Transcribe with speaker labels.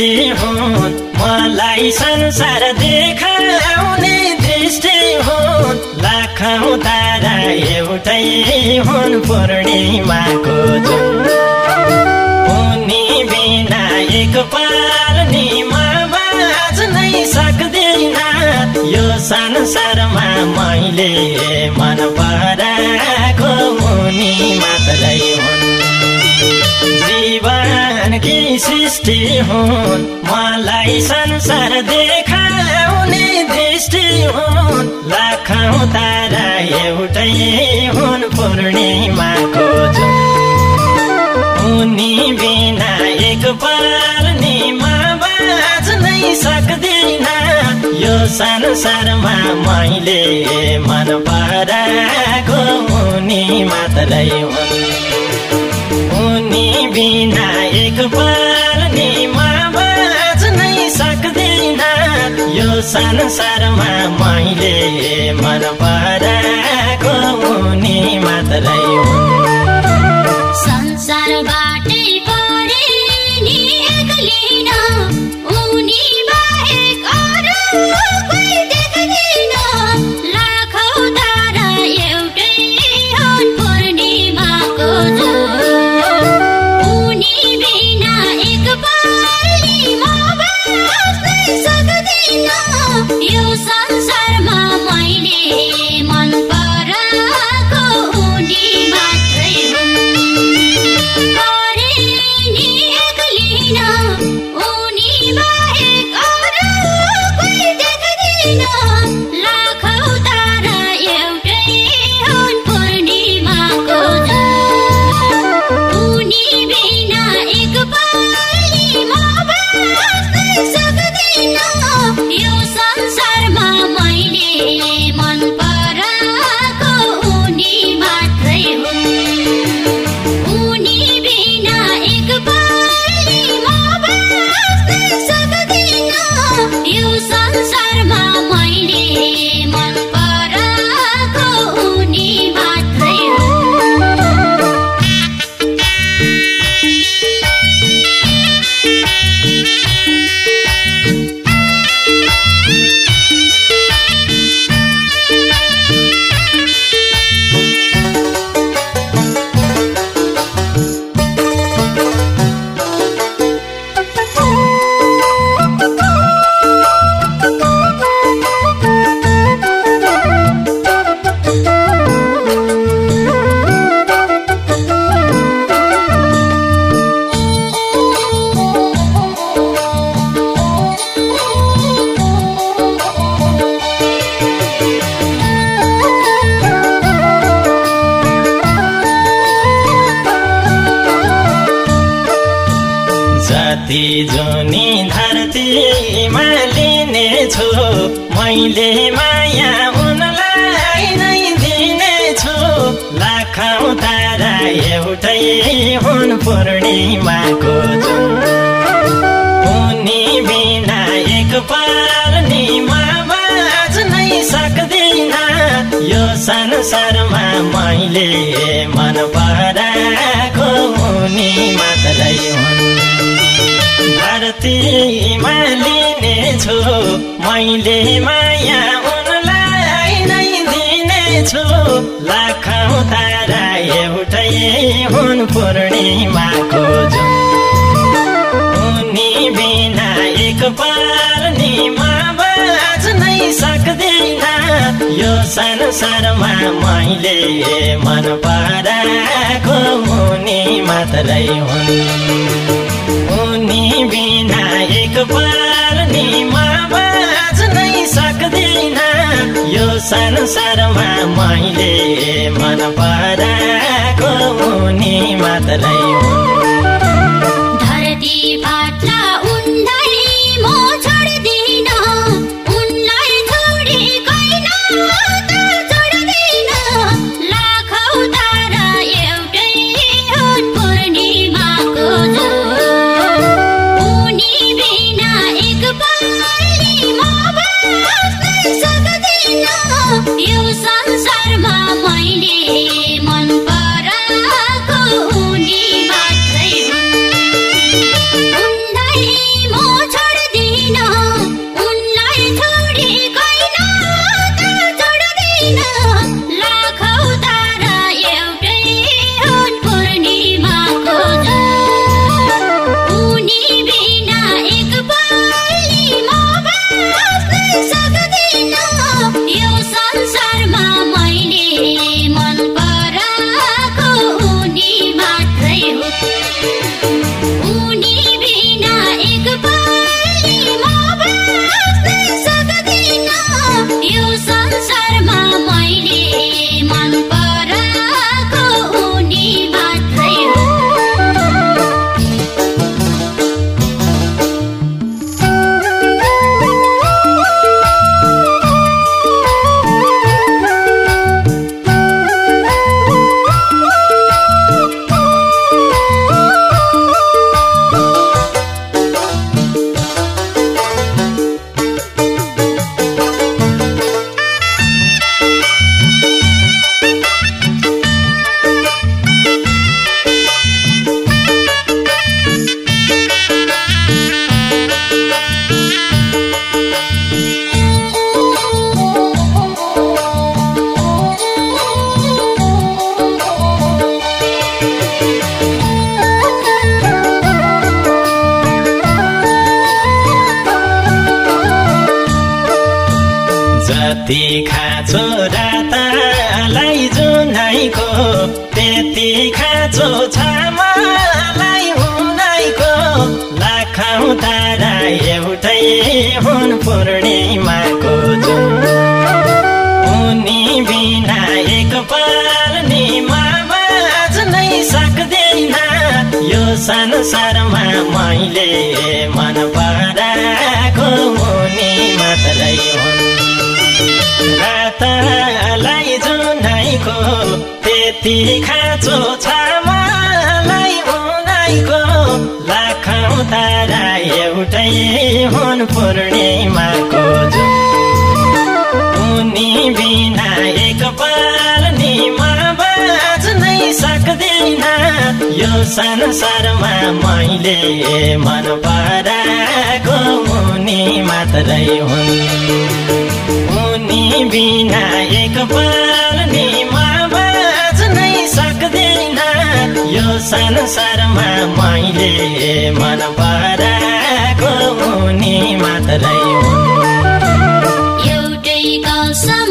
Speaker 1: सृष्टि हुन्। मलाई संसार देखाउने दृष्टि हुन्। लाखौँ तारा एउटै हुन् पूर्णिमाको उनी बिना एक पार्नीमा बाँच्नै सक्दिन। यो संसारमा मैले मन पराएको मुनि मात्रै हुन्। जीवनकी सृष्टि हुन्। मलाई संसार देखाउने दृष्टि हुन्। लाखौँ तारा एउटै हुन् पूर्णिमाको उनी बिना एक पार्नीमा बाँच्नै सक्दिन। यो संसारमा मैले मन पराएको मुनि मात्रै हुन्। उनी बिना पार्नीमा बाँच्नै सक्दिन। यो संसारमा मैले मन जति जुनी धरतीमा लिनेछु मैले माया उनलाई नै दिनेछु। लाखौँ तारा एउटै हुन् पूर्णिमाको जुन। उनी बिना एक पार्नीमा बाँच्नै सक्दिन। यो संसारमा मैले मन पराएको मात्रै हुन् धरतीमा लिनेछु मैले माया उनलाई नै दिनेछु। लाखौँ तारा एउटै हुन् पूर्णिमाको जुन। उनी बिना एक पार्नीमा बाँच्नै सक्दिन। यो संसारमा मैले मन पराएको मुनि मात्रै हुन्। बिना एक पार्नीमा बाँच्नै सक्दिन। यो संसारमा मैले मन पराएको मुनि मात्रै जति खाँचो रातालाई जुनाइको त्यति खाँचो छामालाई हुनाइको लाखौँ तारा एउटै हुन् पूर्णिमाको जुन। उनी बिना एक पल निमा बाँच्नै सक्दैन। यो संसारमा मैले मन पराएको रातलाई जुनाइको त्यति खाँचो छ मलाई उनाइको लाखौँ तारा एउटै हुन् पूर्णिमाको उनी बिना एक पल निमा बाँच्नै सक्दैन। यो संसारमा मैले मन पराएको मुनि मात्रै हुन्। उनी बिना एक पल निमा बाँच्नै सक्दैन। यो संसारमा मैले मन पराएको मुनि मात्रै
Speaker 2: एउटै कसम